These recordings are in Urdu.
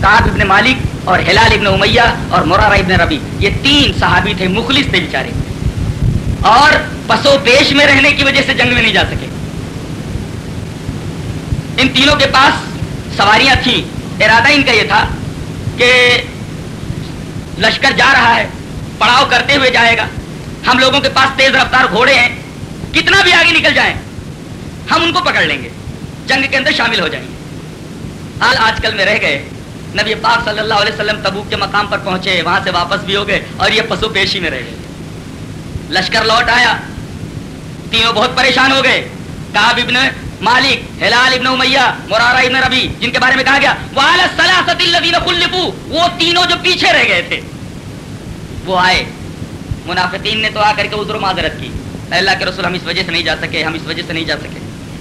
کاب ابن مالک اور ہلال ابن امیہ اور مورارا ابن ربی یہ تین صحابی تھے مخلص تھے بیچارے. اور پسو پیش میں رہنے کی وجہ سے جنگ میں نہیں جا سکے. ان تینوں کے پاس سواریاں تھیں. ارادہ ان کا یہ تھا کہ لشکر جا رہا ہے. پڑاؤ کرتے ہوئے جائے گا. ہم لوگوں کے پاس تیز رفتار گھوڑے ہیں. کتنا بھی آگے نکل جائیں، ہم ان کو پکڑ لیں گے. جنگ کے اندر شامل ہو جائیں گے. حال آج کل میں رہ گئے. نبی پاک صلی اللہ علیہ وسلم تبوک کے مقام پر پہنچے، وہاں سے واپس بھی ہو گئے اور یہ پسو پیشی میں رہ گئے۔ لشکر لوٹ آیا۔ تینوں بہت پریشان ہو گئے۔ کاب ابن مالک، ہلال ابن امیہ مرارا ابن ربی جن کے بارے میں کہا گیا، وَعَلَى السَّلَاسَةِ الَّذِينَ خُلِّفُوا، وہ تینوں جو پیچھے رہ گئے تھے، وہ آئے۔ منافقین نے تو آ کر کے عذر و معذرت کی۔ اللہ کے رسول، ہم اس وجہ سے نہیں جا سکے، ہم اس وجہ سے نہیں جا سکے۔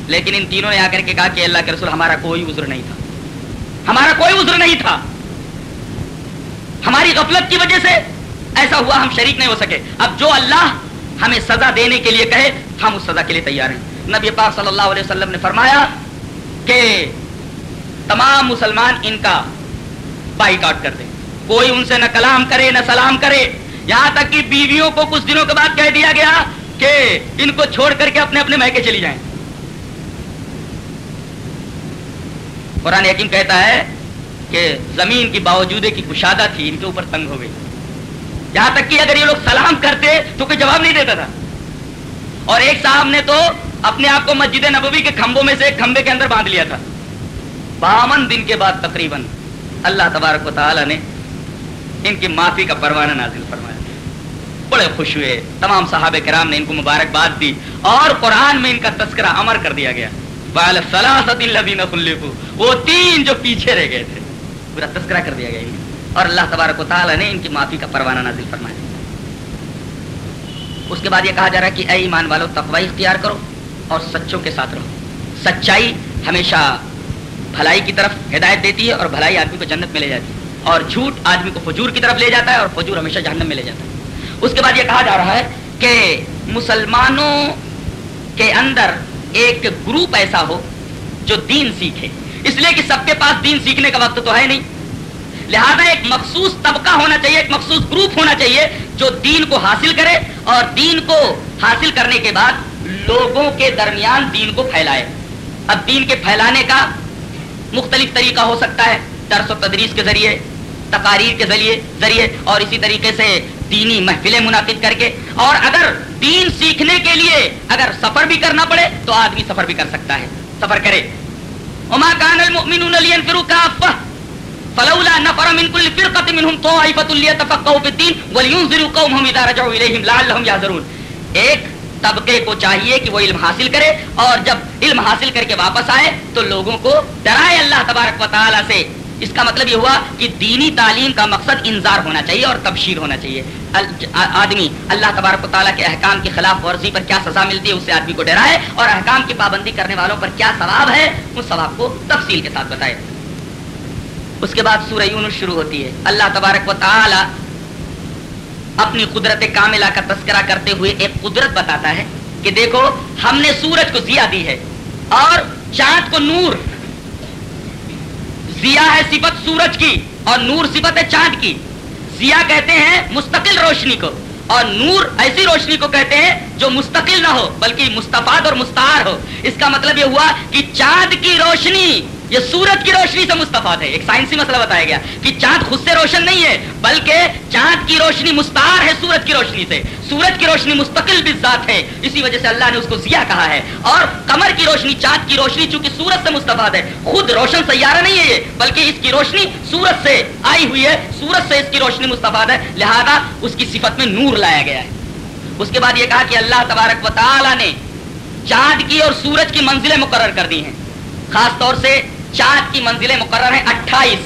لیکن ان تینوں نے آ کر کے کہا کہ اللہ کے رسول، ہمارا کوئی عذر نہیں تھا۔ ہمارا کوئی عذر نہیں تھا۔ ہماری غفلت کی وجہ سے ایسا ہوا ہم شریک نہیں ہو سکے۔ اب جو اللہ ہمیں سزا دینے کے لیے کہے، ہم اس سزا کے لیے تیار ہیں۔ نبی پاک صلی اللہ علیہ وسلم نے فرمایا کہ تمام مسلمان ان کا بائی کاٹ کر دیں۔ کوئی ان سے نہ کلام کرے، نہ سلام کرے۔ یہاں تک کہ بیویوں کو کچھ دنوں کے بعد کہہ دیا گیا کہ ان کو چھوڑ کر کے اپنے اپنے میکے چلی جائیں۔ قرآن یقین کہتا ہے کہ زمین کی باوجود کی کشادہ تھی، ان کے اوپر تنگ ہو گئی۔ یہاں تک کہ اگر یہ لوگ سلام کرتے تو کوئی جواب نہیں دیتا تھا۔ اور ایک صاحب نے تو اپنے آپ کو مسجد نبوی کے کھمبوں میں سے ایک کھمبے کے اندر باندھ لیا تھا۔ باون دن کے بعد تقریباً اللہ تبارک و تعالی نے ان کی معافی کا پروانہ نازل فرمایا۔ بڑے خوش ہوئے۔ تمام صحابہ کرام نے ان کو مبارکباد دی اور قرآن میں ان کا تذکرہ امر کر دیا گیا۔ وہ تین جو پیچھے رہ گئے تھے۔ پورا تذکرہ کر دیا گیا اور اللہ تبارک و تعالی نے ان کی معافی کا پروانہ نازل فرمایا۔ اس کے بعد یہ کہا جا رہا ہے کہ اے ایمان والو، تقوی اختیار کرو اور سچوں کے ساتھ رہو۔ سچائی ہمیشہ بھلائی کی طرف ہدایت دیتی ہے اور بھلائی آدمی کو جنت میں لے جاتی ہے۔ اور جھوٹ آدمی کو فجور کی طرف لے جاتا ہے اور فجور ہمیشہ جہنم میں لے جاتا ہے۔ اس کے بعد یہ کہا جا رہا ہے کہ مسلمانوں کے اندر ایک گروپ ایسا ہو جو دین سیکھے۔ اس لیے کہ سب کے پاس دین سیکھنے کا وقت تو ہے نہیں۔ لہذا ایک مخصوص طبقہ ہونا چاہیے، ایک مخصوص گروپ ہونا چاہیے جو دین کو حاصل کرے اور دین کو حاصل کرنے کے بعد لوگوں کے درمیان دین کو پھیلائے۔ اب دین کے پھیلانے کا مختلف طریقہ ہو سکتا ہے۔ درس و تدریس کے ذریعے، تقاریر کے ذریعے ذریعے اور اسی طریقے سے دینی محفلیں منعقد کر کے اور اگر دین سیکھنے کے لیے اگر سفر بھی کرنا پڑے تو آدمی سفر بھی کر سکتا ہے۔ سفر کرے۔ وما كان المؤمنون لينفروا كافة فلولا نفر من كل فرقة منهم طائفة ليتفقهوا في الدين ولينذروا قومهم إذا رجعوا إليهم لعلهم يحذرون۔ ایک طبقے کو چاہیے کہ وہ علم حاصل کرے اور جب علم حاصل کر کے واپس آئے تو لوگوں کو ڈرائے اللہ تبارک و تعالی سے۔ اس کا مطلب یہ ہوا کہ دینی تعلیم کا مقصد انذار ہونا چاہیے اور تبشیر ہونا چاہیے۔ آدمی اللہ تبارک و تعالیٰ کے احکام کی خلاف ورزی پر کیا سزا ملتی ہے اسے آدمی کو ڈرائے اور احکام کی پابندی کرنے والوں پر کیا ثواب ہے، اس ثواب کو تفصیل کے ساتھ بتائے۔ اس کے بعد سورہ یونس شروع ہوتی ہے۔ اللہ تبارک و تعالی اپنی قدرت کاملہ کا تذکرہ کرتے ہوئے ایک قدرت بتاتا ہے کہ دیکھو، ہم نے سورج کو زیا دی ہے اور چاند کو نور۔ زیا ہے صفت سورج کی اور نور صفت ہے چاند کی۔ ضیا کہتے ہیں مستقل روشنی کو، اور نور ایسی روشنی کو کہتے ہیں جو مستقل نہ ہو، بلکہ مستفاد اور مستعار ہو۔ اس کا مطلب یہ ہوا کہ چاند کی روشنی یہ سورج کی روشنی سے مستفاد ہے۔ ایک سائنسی مسئلہ بتایا گیا کہ چاند خود سے روشن نہیں ہے، بلکہ چاند کی روشنی مستعار ہے سورج کی روشنی سے۔ سورج کی روشنی مستقل بھی ذات ہے، اسی وجہ سے اللہ نے اس کو ضیا کہا ہے۔ اور کمر کی روشنی، چاند کی روشنی چونکہ سورج سے مستفاد ہے، خود روشن سیارہ نہیں ہے یہ، بلکہ اس کی روشنی سورج سے آئی ہوئی ہے۔ سورج سے اس کی روشنی مستفاد ہے، لہذا اس کی صفت میں نور لایا گیا ہے۔ اس کے بعد یہ کہا کہ اللہ تبارک و تعالی نے چاند کی اور سورج کی منزلیں مقرر کر دی ہیں۔ خاص طور سے چاند کی منزلیں مقرر ہیں، اٹھائیس۔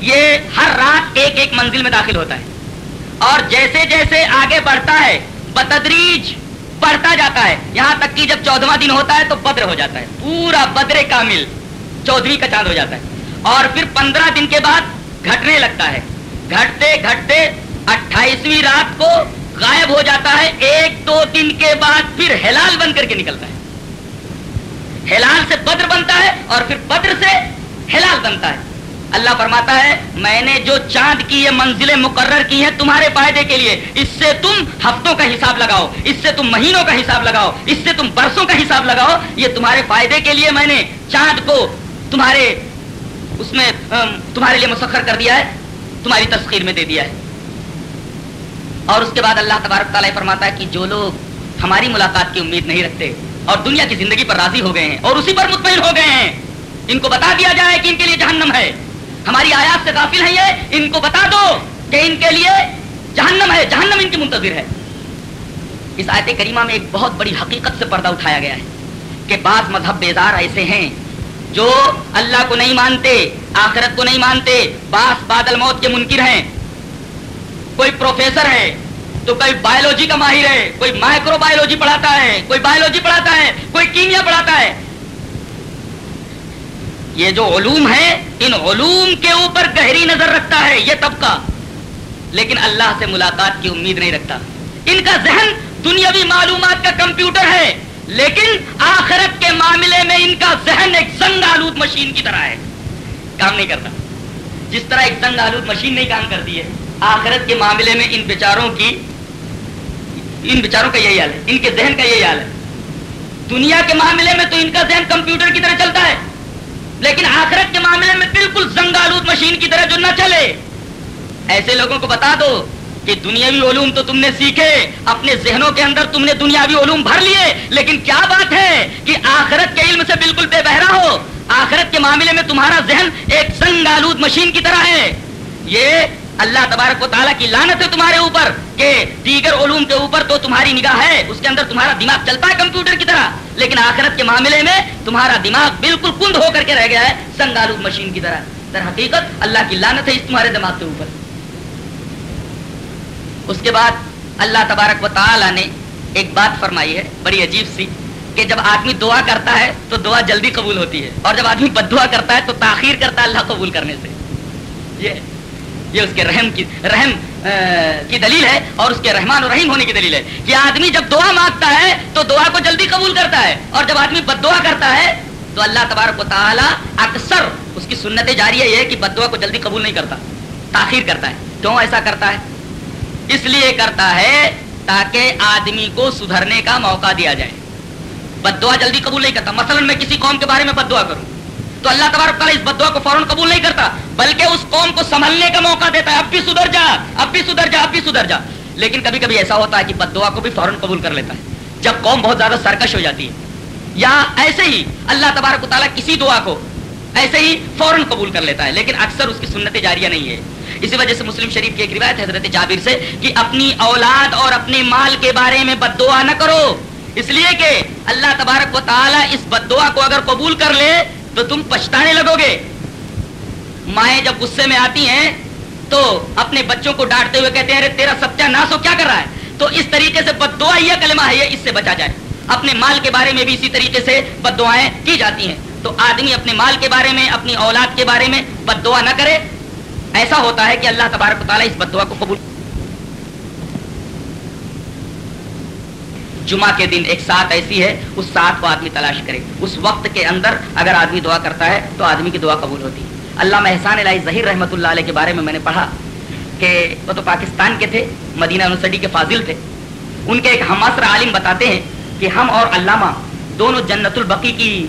یہ ہر رات ایک ایک منزل میں داخل ہوتا ہے۔ اور جیسے جیسے آگے بڑھتا ہے، بتدریج بڑھتا جاتا ہے۔ یہاں تک کہ جب چودواں دن ہوتا ہے تو بدر ہو جاتا ہے۔ پورا بدر کامل چودھری کا چاند ہو جاتا ہے۔ اور پھر پندرہ دن کے بعد گھٹنے لگتا ہے۔ گھٹتے گھٹتے اٹھائیسویں رات کو غائب ہو جاتا ہے۔ ایک دو دن کے بعد پھر ہلال بن کر کے نکلتا ہے۔ ہلال سے بدر بنتا ہے اور پھر بدر سے ہلال بنتا ہے۔ اللہ فرماتا ہے، میں نے جو چاند کی یہ منزلیں مقرر کی ہیں تمہارے فائدے کے لیے، اس سے تم ہفتوں کا حساب لگاؤ، اس سے تم مہینوں کا حساب لگاؤ، اس سے تم برسوں کا حساب لگاؤ، یہ تمہارے فائدے کے لیے میں نے چاند کو تمہارے، اس میں تمہارے لیے مسخر کر دیا ہے، تمہاری تسخیر میں دے دیا ہے۔ اور اس کے بعد اللہ تبارک تعالیٰ فرماتا ہے کہ جو لوگ ہماری ملاقات کی امید نہیں رکھتے اور دنیا کی زندگی پر راضی ہو گئے ہیں اور اسی پر مطمئن ہو گئے ہیں۔ ان کو بتا دیا جائے کہ ان کے لیے جہنم ہے۔ ہماری آیات سے غافل ہیں یہ۔ ان کو بتا دو کہ ان کے لیے جہنم ہے۔ جہنم ان کی منتظر ہے۔ اس آیت کریمہ میں ایک بہت بڑی حقیقت سے پردہ اٹھایا گیا ہے کہ بعض مذہب بیدار ایسے ہیں جو اللہ کو نہیں مانتے، آخرت کو نہیں مانتے باس بادل موت کے منکر ہیں۔ کوئی پروفیسر ہے تو کوئی بایولوجی کا ماہر ہے، کوئی مائکرو بایولوجی پڑھاتا ہے، کوئی بایولوجی پڑھاتا ہے، کوئی کیمیا پڑھاتا ہے۔ یہ جو علوم ہے ان علوم کے اوپر گہری نظر رکھتا ہے یہ طبقہ۔ لیکن اللہ سے ملاقات کی امید نہیں رکھتا۔ ان کا ذہن دنیاوی معلومات کا کمپیوٹر ہے، لیکن آخرت کے معاملے میں ان کا ذہن ایک زنگ آلود مشین کی طرح ہے۔ کام نہیں کرتا۔ جس طرح ایک زنگ آلود مشین نہیں کام کرتی ہے، آخرت کے معاملے میں ان بیچاروں کی ان بیچاروں کا یہی حال ہے، ان کے ذہن کا یہی حال ہے۔ دنیا کے معاملے میں تو ان کا ذہن کمپیوٹر کی طرح چلتا ہے، لیکن آخرت کے معاملے میں بالکل زنگ آلود مشین کی طرح جو نہ چلے۔ ایسے لوگوں کو بتا دو کہ دنیاوی علوم تو تم نے سیکھے، اپنے ذہنوں کے اندر تم نے دنیاوی علوم بھر لیے۔ لیکن کیا بات ہے کہ آخرت کے علم سے بالکل بے بہرا ہو؟ آخرت کے معاملے میں تمہارا ذہن ایک زنگ آلود مشین کی طرح ہے۔ یہ اللہ تبارک و تعالیٰ کی لانت ہے تمہارے اوپر کہ کے اوپر تو تمہاری نگاہ ہے، اس کے اندر تمہارا دماغ چلتا ہے کمپیوٹر کی طرح۔ لیکن آخرت کے معاملے میں تمہارا دماغ بالکل کند ہو کر کے رہ گیا ہے سنگالو مشین کی طرح۔ در حقیقت اللہ کی لانت ہے اس تمہارے دماغ کے اوپر۔ اس کے بعد اللہ تبارک و تعالیٰ نے ایک بات فرمائی ہے، بڑی عجیب سی، کہ جب آدمی دعا کرتا ہے تو دعا جلدی قبول ہوتی ہے، اور جب آدمی بد دعا کرتا ہے تو تاخیر کرتا ہے اللہ قبول کرنے سے۔ یہ یہ اس کے رحم کی رحم کی دلیل ہے اور اس کے رحمان و رحیم ہونے کی دلیل ہے۔ کہ آدمی جب دعا مانگتا ہے تو دعا کو جلدی قبول کرتا ہے اور جب آدمی بد دعا کرتا ہے تو اللہ تبارک و تعالیٰ اکثر اس کی سنت جاری ہے کہ بد دعا کو جلدی قبول نہیں کرتا، تاخیر کرتا ہے۔ کیوں ایسا کرتا ہے؟ اس لیے کرتا ہے تاکہ آدمی کو سدھرنے کا موقع دیا جائے۔ بد دعا جلدی قبول نہیں کرتا۔ مثلا میں کسی قوم کے بارے میں بد دعا کروں۔ تو اللہ تبارک تعالیٰ اس بدعا کو فوراً قبول نہیں کرتا، بلکہ اس قوم کو سنبھلنے کا موقع دیتا ہے۔ اب بھی سدھر جا، اب بھی سدھر جا، اب بھی سدھر جا۔ لیکن کبھی کبھی ایسا ہوتا ہے کہ بدعا کو بھی فوراً قبول کر لیتا ہے۔ جب قوم بہت زیادہ سرکش ہو جاتی ہے۔ یا ایسے ہی اللہ تبارک تعالیٰ کسی دعا کو ایسے ہی فوراً قبول کر لیتا ہے، لیکن اکثر اس کی سنت جاریہ نہیں ہے۔ اسی وجہ سے مسلم شریف کی ایک روایت ہے حضرت جابر سے کہ اپنی اولاد اور اپنے مال کے بارے میں بد دعا نہ کرو۔ اس لیے کہ اللہ تبارک و تعالیٰ اس بد دعا کو اگر قبول کر لے تو تم پچھتانے لگو گے۔ مائیں جب غصے میں آتی ہیں، تو اپنے بچوں کو ڈانٹتے ہوئے کہتے ہیں، ارے تیرا سچا ناسو کیا کر رہا ہے؟ تو اس طریقے سے بد دعا یہ کلمہ ہے یہ، اس سے بچا جائے۔ اپنے مال کے بارے میں بھی اسی طریقے سے بد دعائیں کی جاتی ہیں۔ تو آدمی اپنے مال کے بارے میں، اپنی اولاد کے بارے میں بد دعا نہ کرے۔ ایسا ہوتا ہے کہ اللہ تبارک و تعالیٰ اس بد دعا کو قبول جمعہ کے دن ایک ساتھ ایسی ہے، اس ساتھ کو آدمی تلاش کرے۔ اس وقت کے اندر اگر آدمی دعا کرتا ہے، تو آدمی کی دعا قبول ہوتی۔ اللہ احسان علیہ ظہیر رحمۃ اللہ علیہ کے بارے میں میں نے پڑھا کہ وہ تو پاکستان کے تھے، مدینہ یونیورسٹی کے فاضل تھے۔ ان کے ایک ہماسر عالم بتاتے ہیں کہ ہم اور علامہ دونوں جنت البقی کی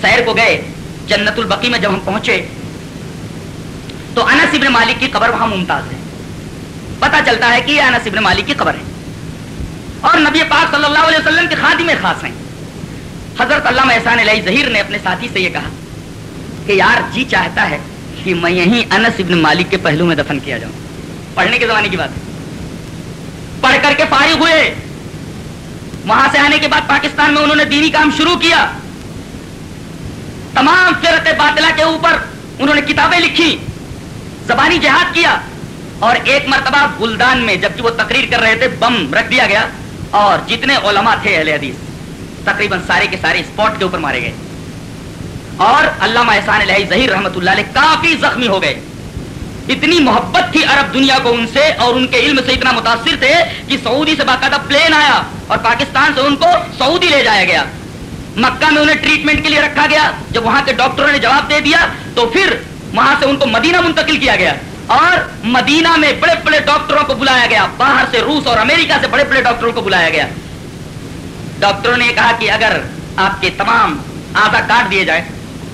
سیر کو گئے۔ جنت البقی میں جب ہم پہنچے، تو انس ابن مالک کی قبر وہاں ممتاز ہے۔ پتہ چلتا ہے کہ یہ انس ابن مالک کی قبر ہے۔ اور نبی پاک صلی اللہ علیہ وسلم کے خادم خاص ہیں۔ حضرت علامہ احسان علیہ ظہیر نے اپنے ساتھی سے یہ کہا کہ یار جی چاہتا ہے کہ میں یہیں انس ابن مالک کے پہلو میں دفن کیا جاؤں۔ پڑھنے کے زمانے کی بات ہے۔ پڑھ کر کے فارغ ہوئے۔ وہاں سے آنے کے بعد پاکستان میں انہوں نے دینی کام شروع کیا۔ تمام فرت باطلہ کے اوپر انہوں نے کتابیں لکھی، زبانی جہاد کیا اور ایک مرتبہ بلدان میں جبکہ وہ تقریر کر رہے تھے، بم رکھ دیا گیا۔ اور جتنے علماء تھے اہل حدیث، تقریباً سارے کے سارے اسپاٹ کے اوپر مارے گئے۔ اور علامہ احسان علیہ ظہیر رحمۃ اللہ علیہ کافی زخمی ہو گئے۔ اتنی محبت تھی عرب دنیا کو ان سے اور ان کے علم سے اتنا متاثر تھے کہ سعودی سے باقاعدہ پلین آیا اور پاکستان سے ان کو سعودی لے جایا گیا۔ مکہ میں انہیں ٹریٹمنٹ کے لیے رکھا گیا۔ جب وہاں کے ڈاکٹروں نے جواب دے دیا تو پھر وہاں سے ان کو مدینہ منتقل کیا گیا۔ اور مدینہ میں بڑے بڑے ڈاکٹروں کو بلایا گیا۔ باہر سے روس اور امریکہ سے بڑے بڑے ڈاکٹروں کو بلایا گیا۔ ڈاکٹروں نے کہا کہ اگر آپ کے تمام آدھا کاٹ دیے جائے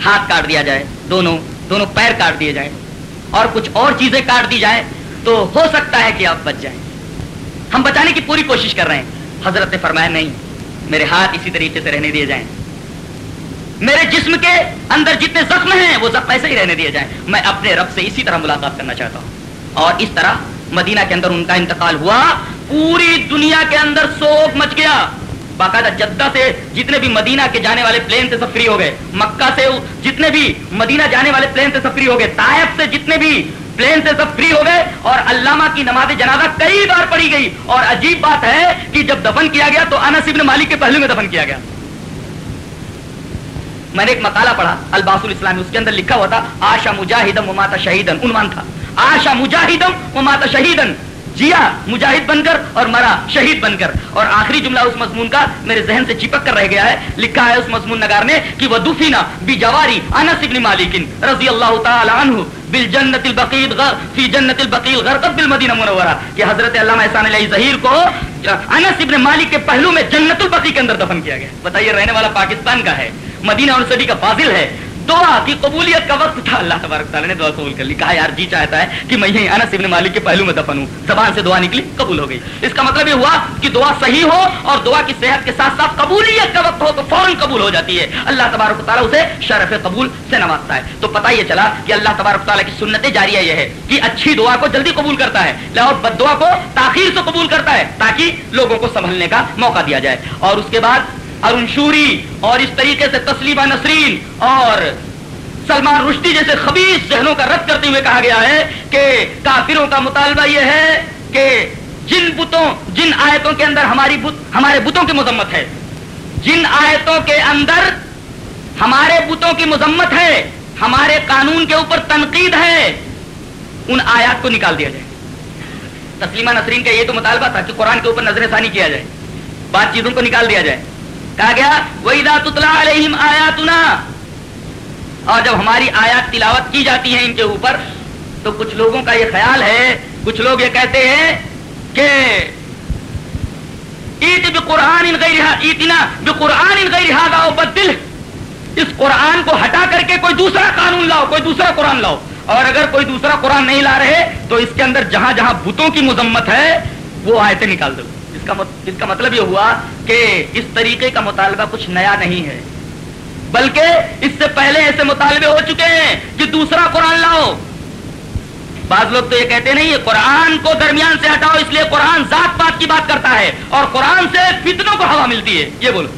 ہاتھ کاٹ دیا جائے، دونوں دونوں پیر کاٹ دیے جائے اور کچھ اور چیزیں کاٹ دی جائے تو ہو سکتا ہے کہ آپ بچ جائیں۔ ہم بچانے کی پوری کوشش کر رہے ہیں۔ حضرت نے فرمایا، نہیں، میرے ہاتھ اسی طریقے سے رہنے دیے جائیں۔ میرے جسم کے اندر جتنے زخم ہیں، وہ زخم ایسے ہی رہنے دیے جائیں۔ میں اپنے رب سے اسی طرح ملاقات کرنا چاہتا ہوں۔ اور اس طرح مدینہ کے اندر ان کا انتقال ہوا۔ پوری دنیا کے اندر سوگ مچ گیا۔ باقاعدہ جدہ سے جتنے بھی مدینہ کے جانے والے پلین سے سب فری ہو گئے۔ مکہ سے جتنے بھی مدینہ جانے والے پلین سے سب فری ہو گئے۔ طائف سے جتنے بھی پلین سے سب فری ہو گئے۔ اور علامہ کی نماز جنازہ کئی بار پڑھی گئی۔ اور عجیب بات ہے کہ جب دفن کیا گیا تو انس ابن مالک کے پہلو میں دفن کیا گیا۔ میں نے ایک مقالہ پڑھا الباس الاسلامی اس کے اندر لکھا ہوا تھا، آشا مجاہدم و ماتا شہیدن، عنوان تھا۔ آشا مجاہدم و ماتا شہیدن، جیا مجاہد بن کر اور مرا شہید بن کر۔ اور آخری جملہ اس مضمون کا میرے ذہن سے چپک کر رہ گیا ہے۔ لکھا ہے اس مضمون نگار نے کہ وہ دفینا بی جواری انس ابن مالکن رضی اللہ تعالی عنہ بالجنت البقیع فی جنت البقیع غرقت بالمدینہ منورہ، کہ حضرت علامہ احسان علیہ ظہیر کو انس ابن مالک کے پہلو میں جنت البقیع کے اندر دفن کیا گیا۔ بتائیے، رہنے والا پاکستان کا ہے۔ مدینہ اور سبھی کا فاضل ہے۔ دعا کی قبولیت کا وقت تھا۔ اللہ تبارک تعالیٰ نے دعا قبول کر لی۔ کہا، یار جی چاہتا ہے کہ میں یہیں انس ابن مالک کے پہلو میں دفن ہوں۔ زبان سے دعا نکلی، قبول ہو گئی۔ اس کا مطلب یہ ہوا کہ دعا صحیح ہو اور دعا کی صحت کے ساتھ ساتھ قبولیت کا وقت ہو تو فوراً قبول ہو جاتی ہے۔ اللہ تبارک تعالیٰ اسے شرف قبول سے نوازتا ہے۔ تو پتا یہ چلا کہ اللہ تبارک تعالیٰ کی سنت جاریہ یہ ہے کہ اچھی دعا کو جلدی قبول کرتا ہے۔ لاہور بد دعا کو تاخیر سے قبول کرتا ہے تاکہ لوگوں کو سنبھلنے کا موقع دیا جائے۔ اور اس کے بعد ارون شوری اور اس طریقے سے تسلیمہ نسرین اور سلمان رشدی جیسے خبیص ذہنوں کا رد کرتے ہوئے کہا گیا ہے کہ کافروں کا مطالبہ یہ ہے کہ جن بتوں، جن آیتوں کے اندر ہماری بت، ہمارے بتوں کی مذمت ہے، جن آیتوں کے اندر ہمارے بتوں کی مذمت ہے، ہمارے قانون کے اوپر تنقید ہے، ان آیات کو نکال دیا جائے۔ تسلیمہ نسرین کا یہ تو مطالبہ تھا کہ قرآن کے اوپر نظر ثانی کیا جائے، بات چیزوں کو نکال دیا جائے۔ کہا گیا وہی تتلا علیہم آیاتنا اور جب ہماری آیات تلاوت کی جاتی ہے ان کے اوپر، تو کچھ لوگوں کا یہ خیال ہے، کچھ لوگ یہ کہتے ہیں کہ قرآن بدل اس قرآن کو ہٹا کر کے کوئی دوسرا قانون لاؤ، کوئی دوسرا قرآن لاؤ۔ اور اگر کوئی دوسرا قرآن نہیں لا رہے، تو اس کے اندر جہاں جہاں بتوں کی مذمت ہے، وہ آیتیں نکال دو۔ کا اس کا مطلب یہ ہوا کہ اس طریقے کا مطالبہ کچھ نیا نہیں ہے۔ بلکہ اس سے پہلے ایسے مطالبے ہو چکے ہیں کہ دوسرا قرآن لاؤ۔ بعض لوگ تو یہ کہتے نہیں یہ قرآن کو درمیان سے ہٹاؤ، اس لیے قرآن ذات پات کی بات کرتا ہے اور قرآن سے فتنوں کو ہوا ملتی ہے۔ یہ بولو۔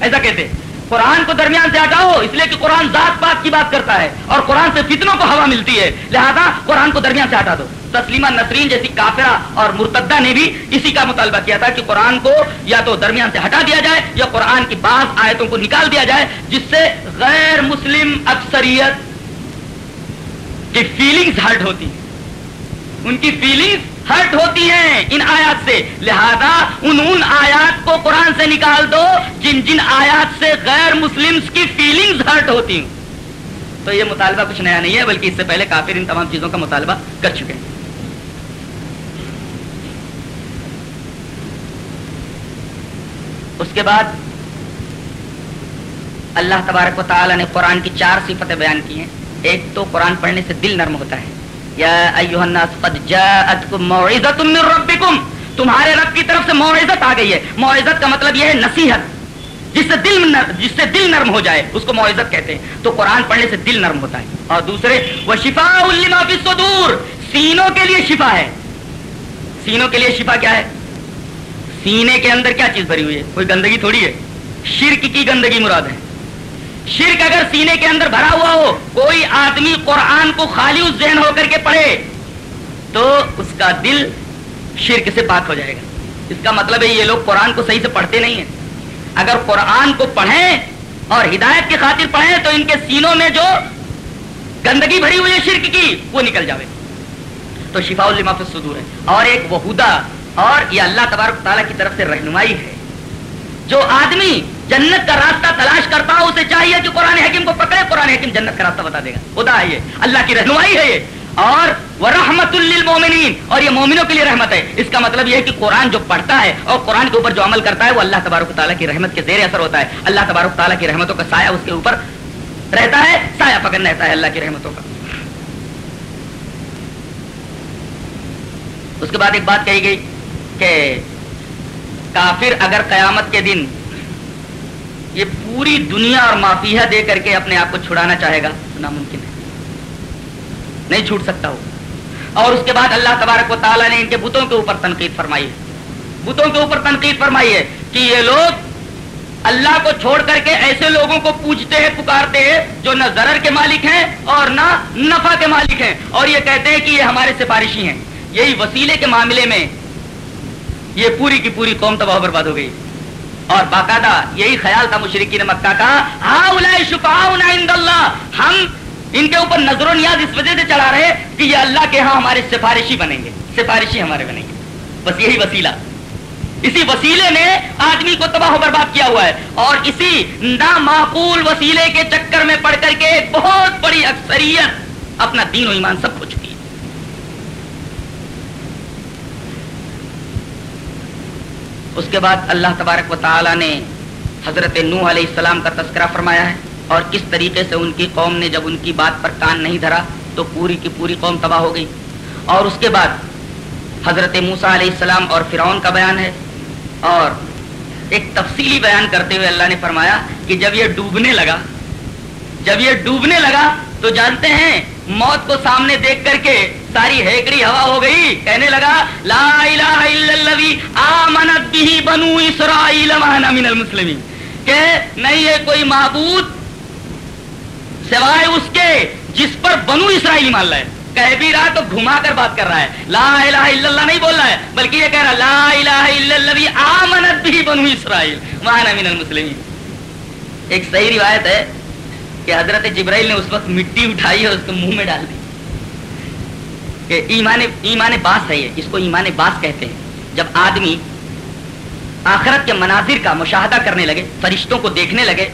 ایسا کہتے قرآن کو درمیان سے ہٹاؤ، اس لیے کہ قرآن ذات پات کی بات کرتا ہے اور قرآن سے فتنوں کو ہوا ملتی ہے۔ لہذا قرآن کو درمیان سے ہٹا دو۔ تسلیمہ نسرین جیسی کافرہ اور مرتدہ نے بھی اسی کا مطالبہ کیا تھا کہ قرآن کو یا تو درمیان سے ہٹا دیا جائے یا قرآن کی بعض آیتوں کو نکال دیا جائے، جس سے غیر مسلم اکثریت کی فیلنگز ہرٹ ہوتی ہیں۔ ان کی فیلنگز ہرٹ ہوتی ہیں ان آیات سے۔ لہذا ان ان آیات کو قرآن سے نکال دو جن جن آیات سے غیر مسلم کی فیلنگز ہرٹ ہوتی ہیں تو یہ مطالبہ کچھ نیا نہیں ہے، بلکہ اس سے پہلے کافر ان تمام چیزوں کا مطالبہ کر چکے ہیں۔ اس کے بعد اللہ تبارک و تعالی نے قرآن کی چار صفتیں بیان کی ہیں۔ ایک تو قرآن پڑھنے سے دل نرم ہوتا ہے۔ یا ایوہ الناس قد جاءتکم من ربکم۔ تمہارے رب کی طرف سے موعظت آ گئی ہے۔ موعظت کا مطلب یہ ہے نصیحت۔ جس سے دل جس سے دل نرم ہو جائے، اس کو معزت کہتے ہیں۔ تو قرآن پڑھنے سے دل نرم ہوتا ہے۔ اور دوسرے وہ شفا الدور سینوں کے لیے شفا ہے۔ سینوں کے لیے شفا کیا ہے؟ سینے کے اندر کیا چیز بھری ہوئی ہے؟ کوئی گندگی تھوڑی ہے؟ شرک کی گندگی مراد ہے۔ شرک اگر سینے کے اندر بھرا ہوا ہو، کوئی آدمی قرآن کو خالی اس ذہن ہو کر کے پڑھے، تو اس کا دل شرک سے پاک ہو جائے گا۔ اس کا مطلب ہے یہ لوگ قرآن کو صحیح سے پڑھتے نہیں ہیں۔ اگر قرآن کو پڑھیں اور ہدایت کی خاطر پڑھیں، تو ان کے سینوں میں جو گندگی بھری ہوئی ہے شرک کی، وہ نکل جاوے۔ تو شفا الماف صدور ہے۔ اور ایک وہودا اور یہ اللہ تبارک تعالیٰ کی طرف سے رہنمائی ہے۔ جو آدمی جنت کا راستہ تلاش کرتا ہو، اسے چاہیے کہ قرآن حکیم کو پکڑے، قرآن حکیم جنت کا راستہ بتا دے گا۔ خدا ہے یہ۔ اللہ کی رہنمائی ہے یہ۔ اور وہ رحمت للمومنین اور یہ مومنوں کے لیے رحمت ہے۔ اس کا مطلب یہ ہے کہ قرآن جو پڑھتا ہے اور قرآن کے اوپر جو عمل کرتا ہے، وہ اللہ تبارک تعالیٰ کی رحمت کے زیر اثر ہوتا ہے۔ اللہ تبارک تعالیٰ کی رحمتوں کا سایہ اس کے اوپر رہتا ہے، سایہ پکڑ رہتا ہے اللہ کی رحمتوں کا۔ اس کے بعد ایک بات کہی گئی۔ کہ کافر اگر قیامت کے دن یہ پوری دنیا اور معافیہ دے کر کے اپنے آپ کو چھڑانا چاہے گا، تو ناممکن ہے۔ نہیں چھوٹ سکتا ہو اور اس کے بعد اللہ تبارک و تعالیٰ نے ان کے بتوں کے اوپر تنقید فرمائی ہے۔ بتوں کے اوپر تنقید فرمائی ہے کہ یہ لوگ اللہ کو چھوڑ کر کے ایسے لوگوں کو پوچھتے ہیں، پکارتے ہیں جو نہ ضرر کے مالک ہیں اور نہ نفع کے مالک ہیں۔ اور یہ کہتے ہیں کہ یہ ہمارے سفارشی ہیں۔ یہی وسیلے کے معاملے میں یہ پوری کی پوری قوم تباہ برباد ہو گئی۔ اور باقاعدہ یہی خیال تھا مشرقی نے مکہ کا ہم ان کے اوپر نظر و نیاز اس وجہ سے چلا رہے کہ یہ اللہ کے ہاں ہمارے سفارشی بنیں گے، سفارشی ہمارے بنیں گے۔ بس یہی وسیلہ۔ اسی وسیلے نے آدمی کو تباہ و برباد کیا ہوا ہے۔ اور اسی نامعقول وسیلے کے چکر میں پڑ کر کے بہت بڑی اکثریت اپنا دین و ایمان سب کچھ اس کے بعد اللہ تبارک و تعالی نے حضرت نوح علیہ السلام کا تذکرہ فرمایا ہے اور کس طریقے سے ان کی قوم نے جب ان کی بات پر کان نہیں دھرا تو پوری کی پوری قوم تباہ ہو گئی۔ اور اس کے بعد حضرت موسا علیہ السلام اور فرعون کا بیان ہے اور ایک تفصیلی بیان کرتے ہوئے اللہ نے فرمایا کہ جب یہ ڈوبنے لگا، جب یہ ڈوبنے لگا تو جانتے ہیں موت کو سامنے دیکھ کر کے ساری ہیکڑی ہوا ہو گئی۔ کہنے لگا، لا الہ الا اللذی آمنت بھی بنو اسرائیل وانا من المسلمین۔ کہ نہیں ہے کوئی معبود سوائے اس کے جس پر بنو اسرائیل مان رہا ہے کہہ بھی رہا تو گھما کر بات کر رہا ہے۔ لا الہ الا اللہ نہیں بول رہا ہے، بلکہ یہ کہہ رہا لا الہ الا اللذی آمنت بھی بنو اسرائیل وانا من المسلمین۔ ایک صحیح روایت ہے کہ حضرت جبرائیل نے اس وقت مٹی اٹھائی اور اس کو منہ میں ڈال دی۔ کہ ایمان ایمان باس ہے یہ، اس کو ایمان باس کہتے ہیں۔ جب آدمی آخرت کے مناظر کا مشاہدہ کرنے لگے، فرشتوں کو دیکھنے لگے،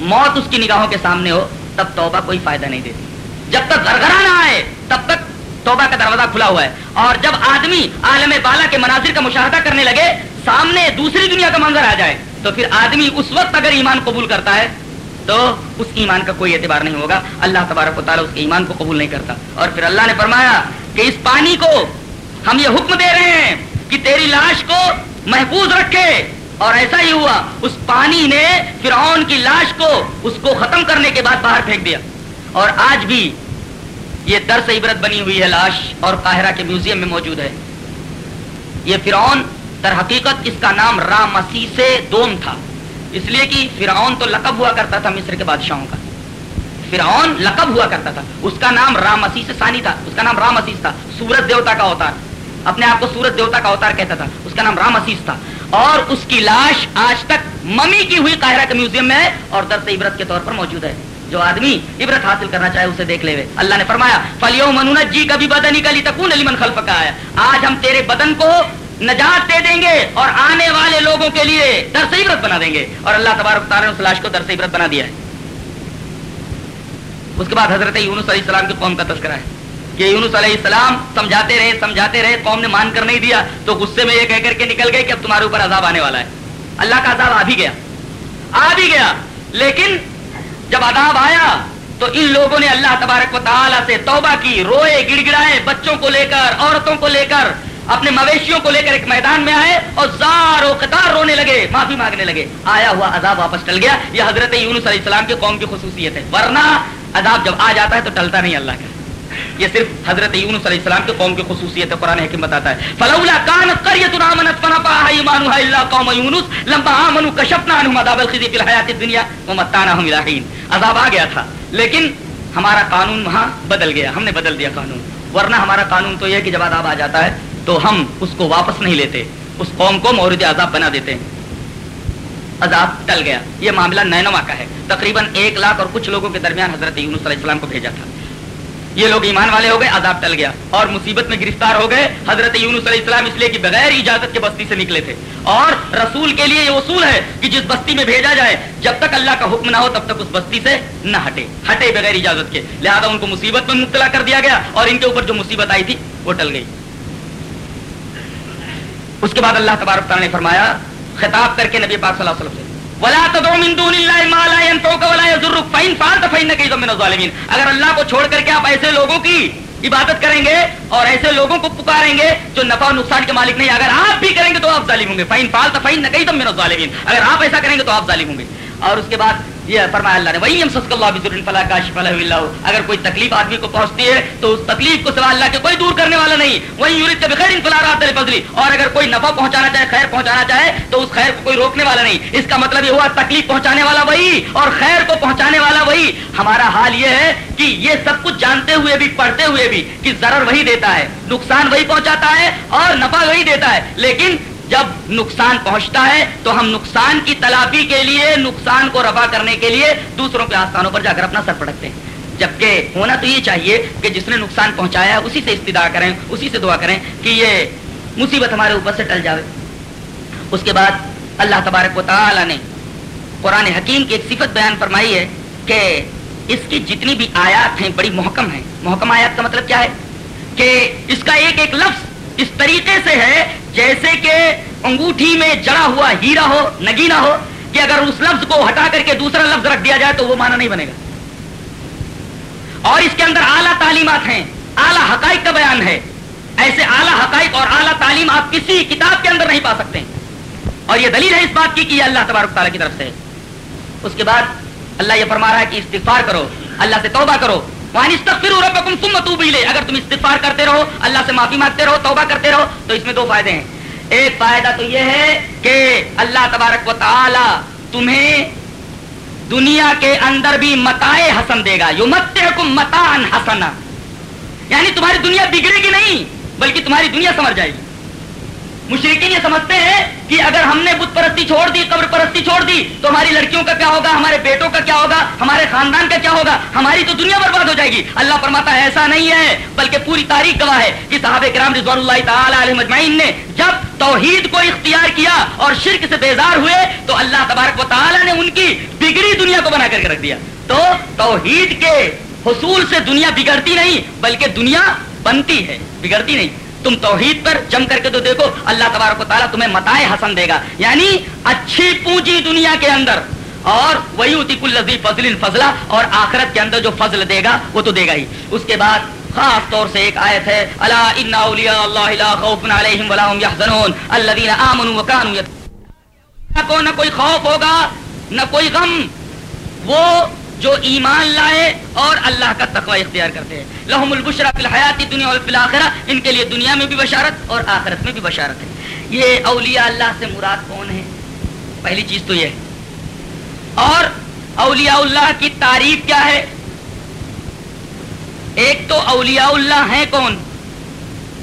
موت اس کی نگاہوں کے سامنے ہو، تب توبہ کوئی فائدہ نہیں دیتی۔ جب تک گرگرا نہ آئے، تب تک توبہ کا دروازہ کھلا ہوا ہے۔ اور جب آدمی عالم بالا کے مناظر کا مشاہدہ کرنے لگے، سامنے دوسری دنیا کا منظر آ جائے، تو پھر آدمی اس وقت اگر ایمان قبول کرتا ہے تو اس ایمان کا کوئی اعتبار نہیں ہوگا۔ اللہ تبارک و تعالیٰ اس کے ایمان کو قبول نہیں کرتا۔ اور پھر اللہ نے فرمایا کہ اس پانی کو ہم یہ حکم دے رہے ہیں کہ تیری لاش کو محفوظ رکھے۔ اور ایسا ہی ہوا، اس پانی نے فرعون کی لاش کو اس کو ختم کرنے کے بعد باہر پھینک دیا۔ اور آج بھی یہ درس عبرت بنی ہوئی ہے لاش اور قاہرہ کے میوزیم میں موجود ہے۔ یہ فرعون در حقیقت اس کا نام رام مسیح سے دوم تھا۔ اس لیے کہ فرعون تو لقب ہوا کرتا تھا مصر کے بادشاہوں کا۔ فرعون لقب ہوا کرتا تھا۔ اس کا نام رام مسیح سے ثانی تھا۔ اس کا نام رام مسیح تھا۔ سورت دیوتا کا اوتار۔ اپنے آپ کو سورت دیوتا کا اوتار کہتا تھا۔ اس کا نام رام مسیح تھا۔ اور اس کی لاش آج تک ممی کی ہوئی قاہرہ کے میوزیم میں ہے اور درس عبرت کے طور پر موجود ہے۔ جو آدمی عبرت حاصل کرنا چاہے اسے دیکھ لے ہوئے اللہ نے فرمایا فلیو منونت جی کبھی بدن نکلی تکون علی من خلف کا ہے آج ہم تیرے بدن کو نجات دے دیں گے اور آنے والے لوگوں کے لیے درس عبرت بنا دیں گے۔ اور اللہ تبارک تعالیٰ نے اس لاش کو درس عبرت بنا دیا ہے۔ اس کے بعد حضرت یونس علیہ السلام کی قوم کا تذکرہ ہے کہ یونس علیہ السلام سمجھاتے رہے سمجھاتے رہے، قوم نے مان کر نہیں دیا۔ تو غصے میں یہ کہہ کر کے نکل گئے کہ اب تمہارے اوپر عذاب آنے والا ہے۔ اللہ کا عذاب آ بھی گیا۔ آ بھی گیا۔ لیکن جب عذاب آیا تو ان لوگوں نے اللہ تبارک و تعالیٰ سے توبہ کی۔ روئے، گڑ گڑائے بچوں کو لے کر، عورتوں کو لے کر اپنے مویشیوں کو لے کر ایک میدان میں آئے اور زار و قطار رونے لگے، معافی مانگنے لگے۔ آیا ہوا عذاب واپس ٹل گیا۔ یہ حضرت یونس علیہ السلام کے قوم کی خصوصیت ہے۔ ورنہ عذاب جب آ جاتا ہے تو ٹلتا نہیں اللہ کا۔ یہ صرف حضرت یونس علیہ السلام کے قوم کی خصوصیت ہے، قرآن حکم بتاتا ہے۔ فلولا كانت قريه امنت فنفعها ايمانها الا قوم يونس لما امنوا كشفنا عنهم عذاب الخزي في الحياه الدنيا ومتعناهم الى حين۔ عذاب آ گیا تھا، لیکن ہمارا قانون وہاں بدل گیا۔ ہم نے بدل دیا قانون۔ ورنہ ہمارا قانون تو یہ کہ جب عذاب آ جاتا ہے تو ہم اس کو واپس نہیں لیتے۔ اس قوم کو مورد عذاب بنا دیتے ہیں۔ عذاب ٹل گیا۔ یہ معاملہ نینوا کا ہے۔ تقریباً ایک لاکھ اور کچھ لوگوں کے درمیان حضرت یونس علیہ السلام کو بھیجا تھا۔ یہ لوگ ایمان والے ہو گئے، عذاب ٹل گیا۔ اور مصیبت میں گرفتار ہو گئے۔ حضرت یونس علیہ السلام اس لیے کہ بغیر اجازت کے بستی سے نکلے تھے۔ اور رسول کے لیے یہ اصول ہے کہ جس بستی میں بھیجا جائے، جب تک اللہ کا حکم نہ ہو، تب تک اس بستی سے نہ ہٹے۔ ہٹے بغیر اجازت کے۔ لہذا ان کو مصیبت میں مبتلا کر دیا گیا۔ اور ان کے اوپر جو مصیبت آئی تھی، وہ ٹل گئی۔ اس کے بعد اللہ تبارک تعالیٰ نے فرمایا، خطاب کر کے نبی پاک صلی اللہ علیہ وسلم سے، ولا تدعو من دون اللہ ما لا ينفعك ولا يضرك فعلت من الظالمين. اگر اللہ کو چھوڑ کر کے آپ ایسے لوگوں کی عبادت کریں گے اور ایسے لوگوں کو پکاریں گے جو نفع نقصان کے مالک نہیں، اگر آپ بھی کریں گے تو آپ ظالم ہوں گے۔ فائن فال تو فائن نہ من الظالمین اگر آپ ایسا کریں گے تو آپ ظالم ہوں گے۔ اور اس کے بعد یہ فرمایا اللہ نے وہی ہم سسک اللہ بزر فلا کاشف اللہ اگر کوئی تکلیف آدمی کو پہنچتی ہے، تو اس تکلیف کو سوا اللہ کے کوئی دور کرنے والا نہیں۔ وہی یورت بخیر انفلا رات فضلی اور اگر کوئی نفع پہنچانا چاہے، خیر پہنچانا چاہے، تو اس خیر کو کوئی روکنے والا نہیں۔ اس کا مطلب یہ ہوا، تکلیف پہنچانے والا وہی اور خیر کو پہنچانے والا وہی۔ ہمارا حال یہ ہے کہ یہ سب کچھ جانتے ہوئے بھی، پڑھتے ہوئے بھی کہ ضرر وہی دیتا ہے، نقصان وہی پہنچاتا ہے اور نفع وہی دیتا ہے۔ لیکن جب نقصان پہنچتا ہے تو ہم نقصان کی تلافی کے لیے، نقصان کو رفع کرنے کے لیے دوسروں کے آستانوں پر جا کر اپنا سر پڑکتے ہیں۔ جبکہ ہونا تو یہ چاہیے کہ جس نے نقصان پہنچایا ہے، اسی سے استدا کریں، اسی سے دعا کریں کہ یہ مصیبت ہمارے اوپر سے ٹل جاوے۔ اس کے بعد اللہ تبارک و تعالی نے قرآن حکیم کی ایک صفت بیان فرمائی ہے کہ اس کی جتنی بھی آیات ہیں، بڑی محکم ہیں۔ محکم آیات کا مطلب کیا ہے؟ کہ اس کا ایک ایک لفظ اس طریقے سے ہے جیسے کہ انگوٹھی میں جڑا ہوا ہیرا ہو، نگینا ہو، کہ اگر اس لفظ کو ہٹا کر کے دوسرا لفظ رکھ دیا جائے تو وہ معنی نہیں بنے گا۔ اور اس کے اندر اعلیٰ تعلیمات ہیں۔ اعلیٰ حقائق کا بیان ہے۔ ایسے اعلیٰ حقائق اور اعلیٰ تعلیم آپ کسی کتاب کے اندر نہیں پا سکتے۔ اور یہ دلیل ہے اس بات کی کہ یہ اللہ تبارک تعالیٰ کی طرف سے اس کے بعد اللہ یہ فرما رہا ہے کہ استغفار کرو، اللہ سے توبہ کرو۔ اگر تم استغفار کرتے رہو، اللہ سے معافی مانگتے رہو، توبہ کرتے رہو، تو اس میں دو فائدے ہیں۔ ایک فائدہ تو یہ ہے کہ اللہ تبارک و تعالی تمہیں دنیا کے اندر بھی متائے حسن دے گا۔ یو مت متان حسن یعنی تمہاری دنیا بگڑے گی نہیں، بلکہ تمہاری دنیا سمر جائے گی۔ مشرقین یہ سمجھتے ہیں کہ اگر ہم نے بت پرستی چھوڑ دی، قبر پرستی چھوڑ دی، تو ہماری لڑکیوں کا کیا ہوگا؟ ہمارے بیٹوں کا کیا ہوگا؟ ہمارے خاندان کا کیا ہوگا؟ ہماری تو دنیا برباد ہو جائے گی۔ اللہ فرماتا ہے، ایسا نہیں ہے، بلکہ پوری تاریخ گواہ ہے کہ صحابہ کرام رضوان اللہ تعالی علیہ مجمعین نے جب توحید کو اختیار کیا اور شرک سے بیزار ہوئے، تو اللہ تبارک و تعالی نے ان کی بگڑی دنیا کو بنا کر کے رکھ دیا۔ تو توحید کے حصول سے دنیا بگڑتی نہیں، بلکہ دنیا بنتی ہے، بگڑتی نہیں۔ تم توحید پر جم کر کے تو دیکھو، اللہ تبارک و تعالیٰ تمہیں متائے حسن دے گا۔ یعنی اچھی پونجی دنیا کے اندر۔ اور وہی اتی فضل فضلہ اور آخرت کے اندر جو فضل دے گا، وہ تو دے گا ہی۔ اس کے بعد خاص طور سے ایک آیت ہے اللہ ان اولیاء اللہ لا خوف علیہم ولا هم يحزنون۔ الذين امنوا وكانوا يتقون۔ نہ کوئی خوف ہوگا، نہ کوئی غم۔ وہ جو ایمان لائے اور اللہ کا تقوی اختیار کرتے ہیں۔ لہم البشرا فی الحیات دنیا اور فی الآخرہ ان کے لیے دنیا میں بھی بشارت اور آخرت میں بھی بشارت ہے۔ یہ اولیاء اللہ سے مراد کون ہے پہلی چیز تو یہ اور اولیاء اللہ کی تعریف کیا ہے؟ ایک تو اولیاء اللہ ہیں کون؟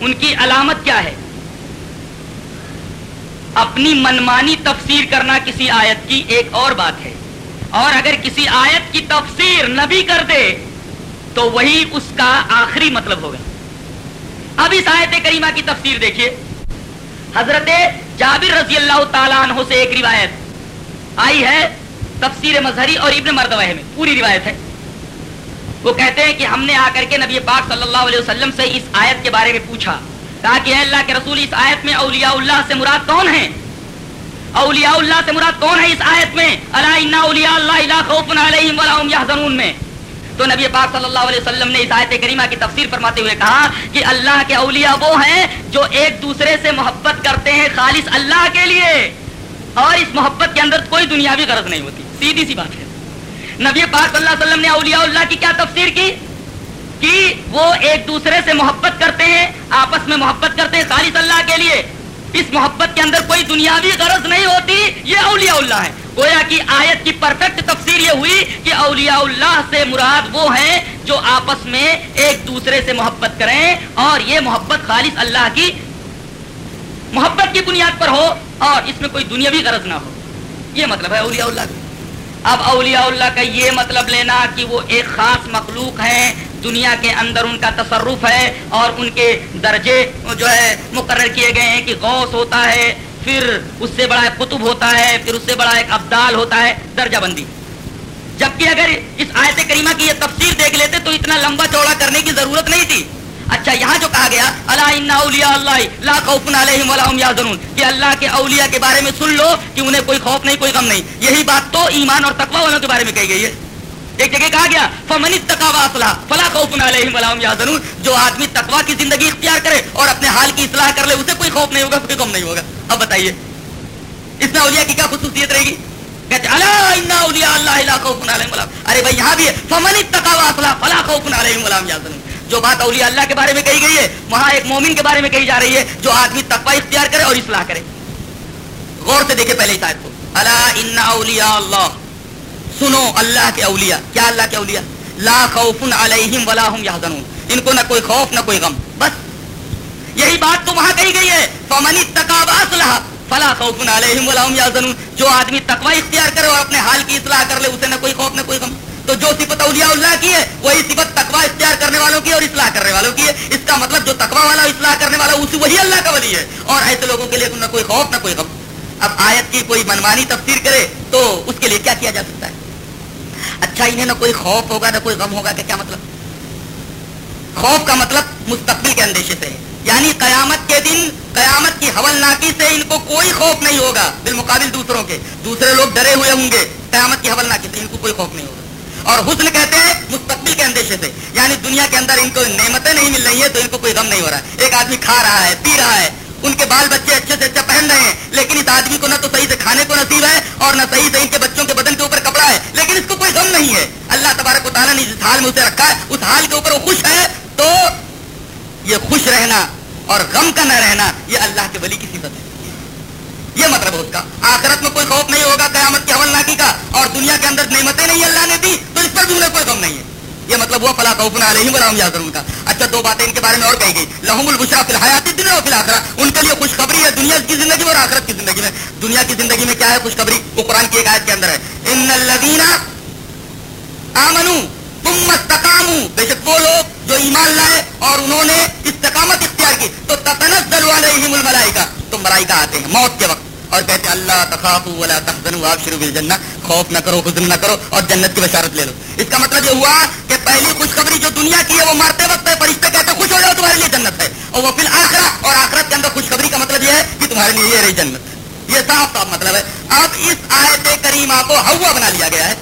ان کی علامت کیا ہے؟ اپنی منمانی تفسیر کرنا کسی آیت کی ایک اور بات ہے۔ اور اگر کسی آیت کی تفسیر نہ بھی کر دے، تو وہی اس کا آخری مطلب ہوگا۔ اب اس آیت کریمہ کی تفسیر دیکھیے۔ حضرت جابر رضی اللہ تعالیٰ عنہ سے ایک روایت آئی ہے، تفسیر مظہری اور ابن مردوہ میں، پوری روایت ہے۔ وہ کہتے ہیں کہ ہم نے آ کر کے نبی پاک صلی اللہ علیہ وسلم سے اس آیت کے بارے میں پوچھا، کہا کہ اللہ کے رسول، اس آیت میں اولیاء اللہ سے مراد کون ہیں؟ اولیاء اللہ سے مراد کون ہے اس آیت میں؟ اللہ اولیاء اللہ لا خوف علیہم ولا هم يحزنون میں۔ تو نبی پاک صلی اللہ علیہ وسلم نے اس آیت کریمہ کی تفسیر فرماتے ہوئے کہا کہ اللہ کے اولیاء وہ ہیں جو ایک دوسرے سے محبت کرتے ہیں خالص اللہ کے لیے۔ اور اس محبت کے اندر کوئی دنیاوی غرض نہیں ہوتی۔ سیدھی سی بات ہے۔ نبی پاک صلی اللہ علیہ وسلم نے اولیاء اللہ کی کیا تفسیر کی؟ کہ وہ ایک دوسرے سے محبت کرتے ہیں، آپس میں محبت کرتے ہیں خالص اللہ کے لیے۔ اس محبت کے اندر کوئی دنیاوی غرض نہیں ہوتی، یہ اولیاء اللہ ہے گویا کی آیت کی پرفیکٹ تفسیر یہ ہوئی کہ اولیاء اللہ سے مراد وہ ہیں جو آپس میں ایک دوسرے سے محبت کریں اور یہ محبت خالص اللہ کی محبت کی بنیاد پر ہو اور اس میں کوئی دنیاوی غرض نہ ہو۔ یہ مطلب ہے اولیاء اللہ کا۔ اب اولیاء اللہ کا یہ مطلب لینا کہ وہ ایک خاص مخلوق ہیں دنیا کے اندر ان کا تصرف ہے اور ان کے درجے جو ہے مقرر کیے گئے ہیں کہ غوث ہوتا ہے، پھر اس سے بڑا ایک قطب ہوتا ہے، پھر اس سے بڑا ایک ابدال ہوتا ہے، درجہ بندی۔ جبکہ اگر اس آیت کریمہ کی یہ تفسیر دیکھ لیتے تو اتنا لمبا چوڑا کرنے کی ضرورت نہیں تھی۔ اچھا یہاں جو کہا گیا اللہ اولیاء اللہ، لا خوف علیہم ولا هم کہ اللہ کے اولیاء کے بارے میں سن لو کہ انہیں کوئی خوف نہیں، کوئی غم نہیں۔ یہی بات تو ایمان اور تقوی والوں کے بارے میں کہی گئی ہے۔ ایک جگہ کہا گیا، فمن اتقوا واصلح فلا خوف علیہم ولا هم يحزنون۔ جو آدمی تقوی کی زندگی اختیار کرے اور اپنے حال کی اصلاح کر لے، اسے کوئی خوف نہیں ہوگا، کوئی غم نہیں ہوگا۔ اب بتائیے، اس میں اولیاء کی کیا خصوصیت رہے گی؟ کہتے اللہ اولیاء اللہ لا خوف علیہم ولا ارے بھائی، یہاں بھی ہے، فمن اتقوا واصلح فلا خوف علیہم ولا هم يحزنون۔ جو بات اولیاء اللہ کے بارے میں کہی گئی ہے، وہاں ایک مومن کے بارے میں کہی جا رہی ہے، جو آدمی تقوی اختیار کرے اور اصلاح کرے۔ غور سے دیکھے پہلے شاید کو۔ اللہ ان اولیاء اللہ سنو، اللہ کے اولیاء، کیا اللہ کے اولیاء؟ لا خوف علیہم ولا هم يحزنون ان کو نہ کوئی خوف، نہ کوئی غم، بس۔ یہی بات تو وہاں کہی گئی ہے۔ فمن اتقوا واصلح فلا خوف علیہم ولا هم يحزنون جو آدمی تقوی اختیار کرے اور اپنے حال کی اصلاح کر لے، اسے نہ کوئی خوف، نہ کوئی غم۔ تو جو صفت اولیاء اللہ کی ہے، وہی صفت تقوا اختیار کرنے والوں کی اور اصلاح کرنے والوں کی ہے۔ اس کا مطلب جو تقوا والا اصلاح کرنے والا، اسی وہی اللہ کا ولی ہے۔ اور ایسے لوگوں کے لیے نہ کوئی خوف، نہ کوئی غم۔ اب آیت کی کوئی منمانی تفسیر کرے تو اس کے لیے کیا کیا جا سکتا ہے؟ اچھا انہیں نہ کوئی خوف ہوگا، نہ کوئی غم ہوگا کہ کیا مطلب؟ خوف کا مطلب مستقبل کے اندیشے سے ہے۔ یعنی قیامت کے دن، قیامت کی حول ناکی سے ان کو کوئی خوف نہیں ہوگا، بالمقابل دوسروں کے۔ دوسرے لوگ ڈرے ہوئے ہوں گے، قیامت کی حول ناکی سے ان کو کوئی خوف نہیں ہوگا۔ اور حسن کہتے ہیں مستقبل کے اندیشے سے۔ یعنی دنیا کے اندر ان کو نعمتیں نہیں مل رہی ہیں، تو ان کو کوئی غم نہیں ہو رہا۔ ہے ایک آدمی کھا رہا ہے، پی رہا ہے ان کے بال بچے اچھے سے اچھا پہن رہے ہیں۔ لیکن اس آدمی کو نہ تو صحیح سے کھانے کو نصیب ہے اور نہ صحیح سے ان کے بچوں کے بدن کے اوپر کپڑا ہے۔ لیکن اس کو کوئی غم نہیں ہے۔ اللہ تبارک و تعالیٰ نے جس حال میں اسے رکھا ہے، اس حال کے اوپر وہ خوش ہے تو یہ خوش رہنا اور غم کا نہ رہنا یہ اللہ کے ولی کی صفت ہے۔ یہ مطلب ہے اس کا۔ آخرت میں کوئی خوف نہیں ہوگا، قیامت کی حول ناکی کا۔ اور دنیا کے اندر نعمتیں نہیں اللہ نے دی، تو اس پر بھی انہیں کوئی غم نہیں ہے۔ یہ مطلب وہ فلا خوف نہ علیہم ولا هم يحزنون کا۔ اچھا دو باتیں ان کے بارے میں اور کہی گئی۔ لهم البشرا فی الحیات الدنیا و فی الاخرہ۔ ان کے لیے خوشخبری ہے دنیا کی زندگی میں اور آخرت کی زندگی میں۔ دنیا کی زندگی میں کیا ہے خوشخبری؟ وہ قرآن کی ایک آیت کے اندر ہے۔ ان الذین آمنوا ثم استقاموا۔ بے شک وہ لوگ جو ایمان لائے اور انہوں نے استقامت اختیار کی، تو تتنزل علیہم الملائکہ۔ تو ملائکہ آتے ہیں موت کے وقت۔ اور کہتے اللہ تخافوا ولا تحزنوا وابشروا بالجنہ. خوف نہ کرو، حزن نہ کرو اور جنت کی بشارت لے لو۔ اس کا مطلب یہ ہوا کہ پہلی خوشخبری جو دنیا کی ہے، وہ مرتے وقت ہے، فرشتے کہتے خوش ہو جاؤ، تمہارے لیے جنت ہے۔ اور وہ پھر آخرا اور آخرت کے اندر خوشخبری کا مطلب یہ ہے کہ تمہارے لیے یہ رہی جنت۔ یہ صاف صاف مطلب ہے۔ اب اس آیت کریمہ کو ہوا بنا لیا گیا ہے۔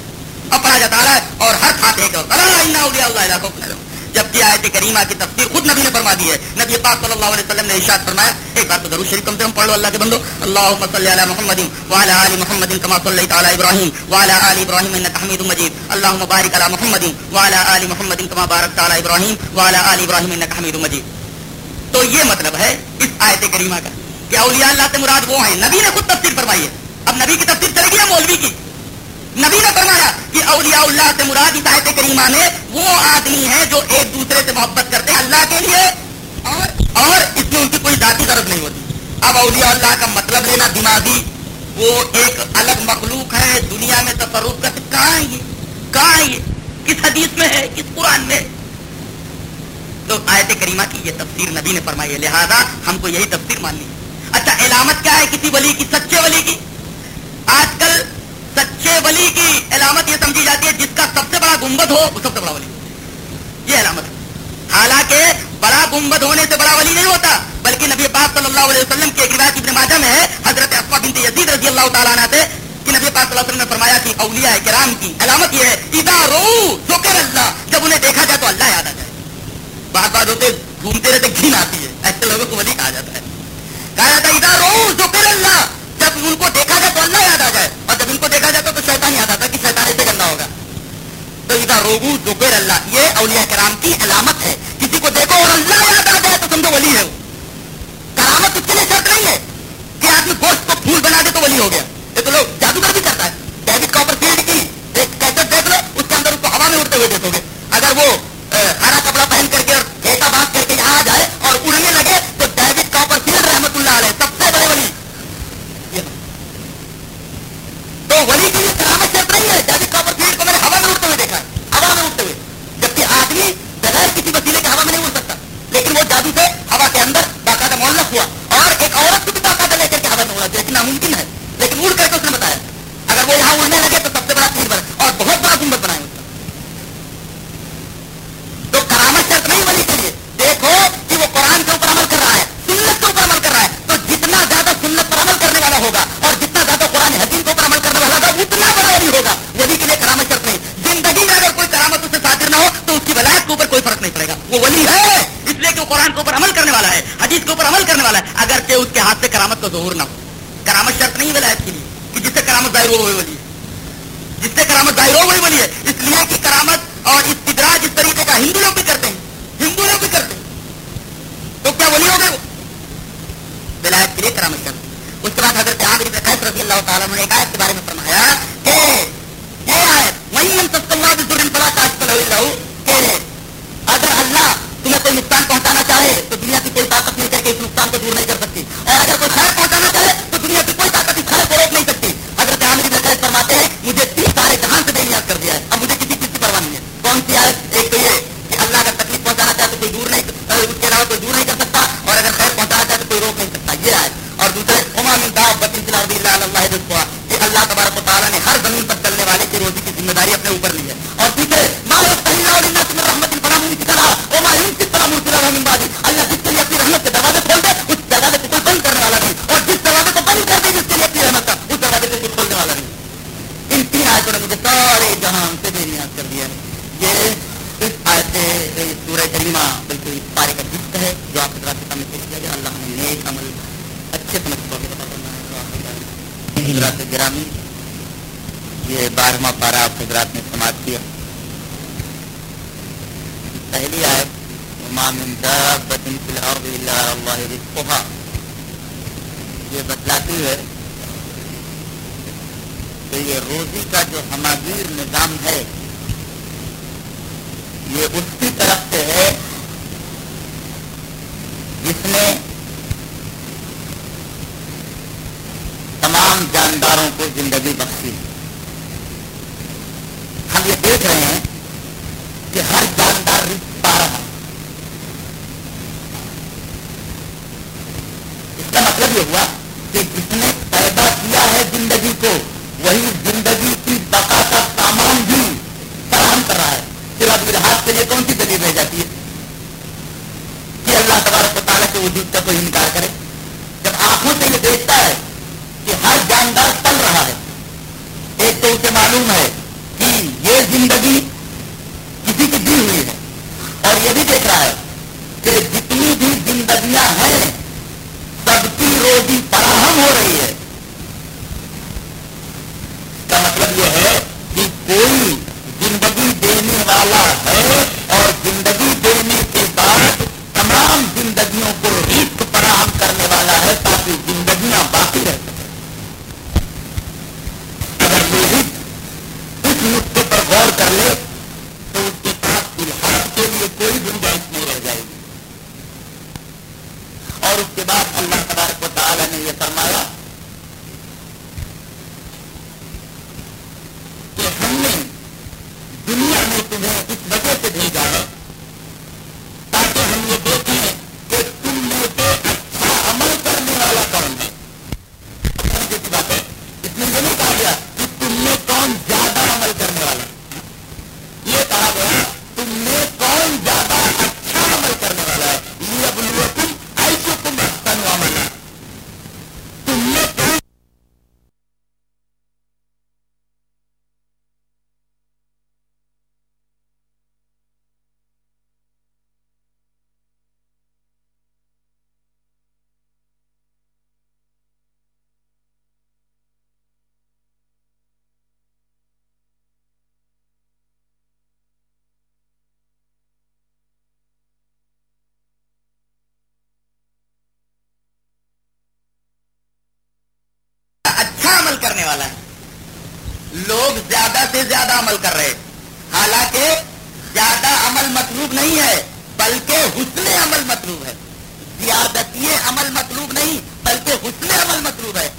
اب پڑھا جاتا رہا ہے اور ہر کھاتے کے اللہ جبکہ آیت کریمہ کی تفسیر خود نبی نے فرما دی ہے، نبی پاک صلی اللہ علیہ وسلم نے ارشاد فرمایا، ایک بار تو ضرور شریف کم سے، ہم پڑھ لو اللہ کے بندو اللهم صل علی محمد وعلى ال محمد كما صليت على ابراهيم وعلى ال ابراهيم انك حميد مجيد اللهم بارك على محمد وعلى ال محمد كما باركت على ابراهيم وعلى ال ابراهيم انك حميد مجيد تو یہ مطلب ہے اس آیت کریمہ کا کہ اولیاء اللہ سے مراد وہ ہیں، نبی نے خود تفسیر فرمائی ہے۔ اب نبی کی تفسیر چلے گی مولوی کی؟ نبی نے فرمایا کہ اولیاء اللہ سے مراد اس کریمہ میں وہ آدمی ہیں جو ایک دوسرے سے محبت کرتے ہیں اللہ کے لیے اور اور اس میں ان کی کوئی ذاتی غرض نہیں ہوتی۔ اب اولیاء اللہ کا مطلب لینا دماغی۔ وہ ایک الگ مخلوق ہے۔ دنیا میں تصرف کرتے کہاں ہے یہ؟ کہاں ہے یہ؟ کس حدیث میں ہے؟ کس قرآن میں؟ تو آیت کریمہ کی یہ تفسیر نبی نے فرمائی ہے۔ لہذا ہم کو یہی تفسیر ماننی ہے۔ اچھا علامت کیا ہے کسی ولی کی؟ سچے ولی کی؟ آج کل سچے ولی کی علامت یہ سمجھی جاتی ہے، جس کا سب سے بڑا گنبد ہو، وہ سب سے بڑا ولی یہ علامت حالانکہ بڑا گنبد ہونے سے بڑا ولی نہیں ہوتا، بلکہ نبی پاک صلی اللہ علیہ وسلم کی ایک روایت ابن ماجہ میں ہے، حضرت افوا بنت یزید رضی اللہ تعالیٰ عنہ سے، کہ نبی پاک صلی اللہ علیہ وسلم نے فرمایا کہ اولیاء کرام کی علامت یہ ہے، اذا رو ذکر اللہ جب انہیں دیکھا جائے تو اللہ یاد آ جائے۔ بار بار ہوتے گھومتے رہتے گھین آتی ہے۔ ایسے لوگوں کو ولی کہا جاتا ہے۔ کہا جاتا ہے، اذا رو ذکر اللہ جب ان کو دیکھا جائے تو اللہ یاد آ جائے اور جب ان کو دیکھا جائے تو شیطان یاد آتا کہ شیطان ایسے گندا ہوگا۔ تو ادھر روبو ذکر اللہ، یہ اولیاء کرام کی علامت ہے۔ کسی کو دیکھو اور اللہ یاد آ جائے تو سمجھو ولی ہے وہ کرامت اس کے لیے شرط نہیں ہے کہ آدمی گوشت کو پھول بنا دے تو ولی ہو گیا۔ یہ تو لوگ جادوگر بھی کرتا ہے۔ ڈیوڈ کاپر فیلڈ کی کیسے دیکھ لو، اس کے اندر اس کو ہوا میں اڑتے ہوئے دیکھو گے۔ اگر وہ ہرا کپڑا پہن کر کے اور کھیتا باندھ کر کے یہاں آ جائے اور اڑنے لگے تو ڈیوڈ کاپر فیلڈ رحمت اللہ علیہ تو ولی ہے؟ جیسے کاپر فیلڈ کو میں نے ہوا میں ہوئے دیکھا ہے ہوا میں ہوئے۔ جبکہ آدمی بغیر کسی وسیلے کے ہوا میں نہیں اڑ سکتا۔ لیکن وہ جادو سے ہوا کے اندر باقاعدہ ہوا۔ اور ایک عورت کو بھی باقاعدہ لے کر کے ہوا میں اڑا ناممکن ہے۔ لیکن اڑ کر کے اس نے بتایا، اگر وہ یہاں اڑنے لگے تو سب سے بڑا تیر بنا اور بہت بڑا گنبد بنائے ظہور نہ ہو۔ کرامت شرط نہیں ولایت کے لیے کہ جس سے کرامت ظاہر ہو ہوئے اللہ یہ اللہ تبارک و تعالیٰ نے ہر زمین پر چلنے والے کی روزی کی ذمہ داری اپنے اوپر لی۔ کہ ہر جاندار رزق پا رہا ہے۔ اس کا مطلب یہ ہوا کرنے والا ہے۔ لوگ زیادہ سے زیادہ عمل کر رہے حالانکہ زیادہ عمل مطلوب نہیں ہے، بلکہ حسن عمل مطلوب ہے۔ زیادتی عمل مطلوب نہیں، بلکہ حسن عمل مطلوب ہے۔